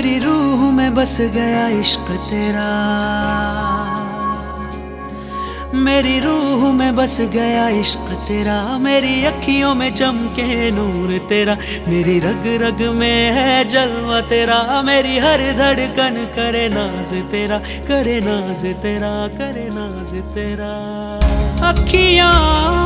मेरी रूह में बस गया इश्क तेरा। मेरी रूह में बस गया इश्क तेरा। मेरी अखियों में चमके नूर तेरा। मेरी रग रग में है जलवा तेरा। मेरी हर धड़कन करे नाज तेरा। करे नाज तेरा, करे नाज तेरा। अखियाँ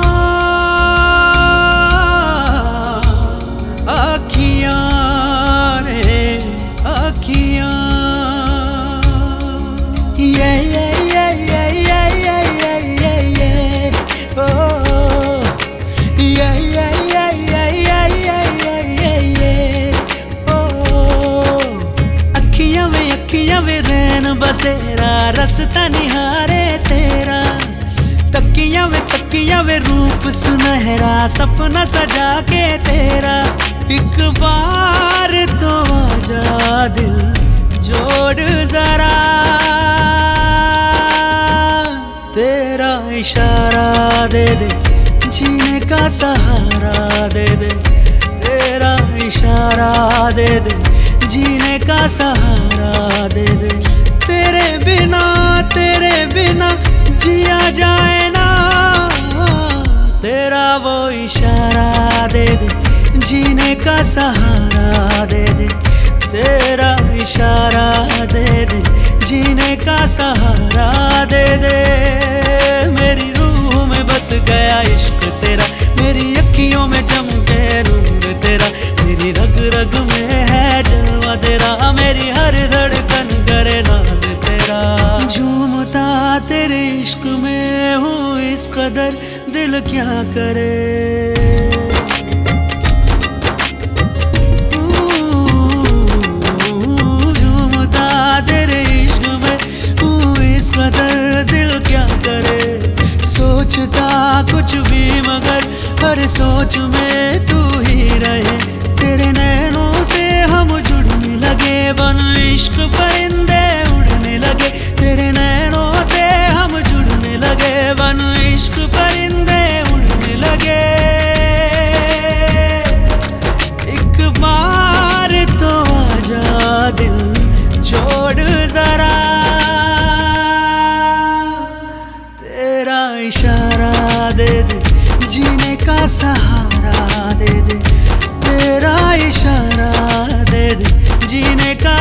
बसेरा, रसता निहारे तेरा। तकिया में तकिया वे रूप सुनहरा, सपना सजा के तेरा। एक बार तो आजा दिल, जोड़ जरा। तेरा इशारा दे दे, जीने का सहारा दे दे। तेरा इशारा दे दे, जीने का सहारा दे बिना जिया जाए ना। तेरा वो इशारा दे दे, जीने का सहारा दे दे। तेरा इशारा दे दे, जीने का सहारा दे दे। मेरी रूह में बस गया इश्क तेरा, मेरी अखियों में चमके नूर तेरा। मेरी रग रग में है जलवा तेरा, मेरी हर धड़कन इस कदर दिल क्या करे? कुछ भी मगर हर सोच में तू ही रहे। तेरे नैनों से हम जुड़ने लगे, बन इश्क परिंदे उड़ने लगे।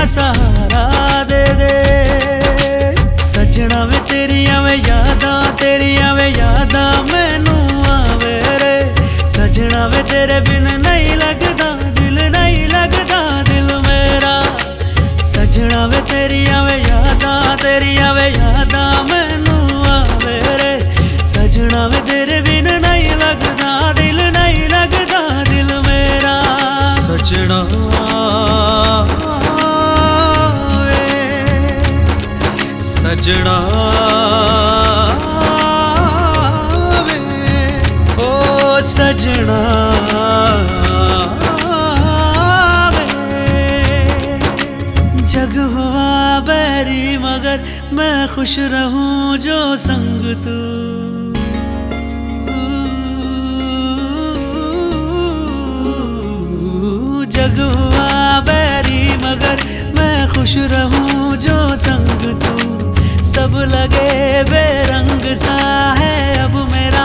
ਮੇਰਾ ਸਹਾਰਾ ਦੇ ਦੇ। ਸਜਣਾ ਵੇ ਤੇਰੀਆਂ ਵੇ ਯਾਦਾਂ, ਤੇਰੀਆਂ ਵੇ ਯਾਦਾਂ ਮੈਨੂੰ ਆਵੇ ਰੇ। ਸਜਣਾ ਵੇ ਤੇਰੇ ਬਿਨ ਨਹੀਂ ਲੱਗਦਾ, ਦਿਲ ਨਹੀਂ ਲੱਗਦਾ ਦਿਲ ਮੇਰਾ। ਸਜਣਾ ਵੇ ਤੇਰੀਆਂ ਵੇ ਯਾਦਾਂ, ਤੇਰੀਆਂ ਵੇ ਯਾਦਾਂ ਮੈਨੂੰ ਆਵੇ ਰੇ। ਸਜਣਾ ਵੇ ਤੇਰੇ ਬਿਨ ਨਹੀਂ ਲੱਗਦਾ, ਦਿਲ ਨਹੀਂ ਲੱਗਦਾ ਦਿਲ ਮੇਰਾ। ਸਜਣਾ सजना वे ओ सजना। जग हुआ बैरी मगर मैं खुश रहूँ जो संग तू। जग हुआ बैरी मगर मैं खुश रहूँ सब लगे बेरंग सा है, अब मेरा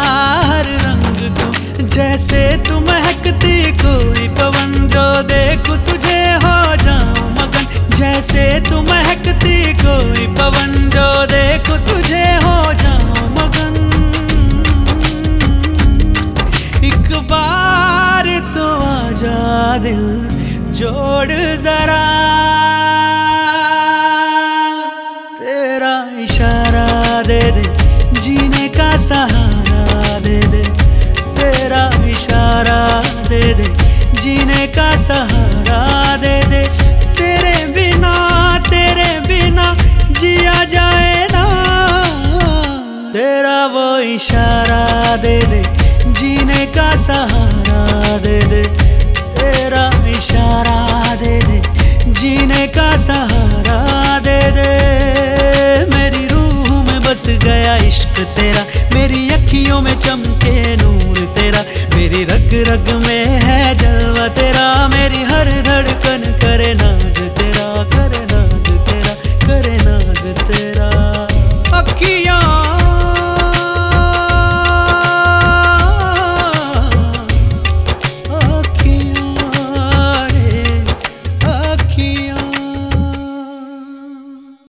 हर रंग तू जैसे तुम महकती कोई पवन जो देखो तुझे हो जाऊँ मगन। जैसे तुम महकती कोई पवन जो सहारा दे दे। तेरे बिना तेरे बिना जिया जाए ना तेरा वो इशारा दे दे, जीने का सहारा दे दे। तेरा इशारा दे दे, जीने का सहारा दे दे। मेरी रूह में बस गया इश्क तेरा, मेरी अखियों में चमके नूर तेरा। मेरी रग रग में है जलवा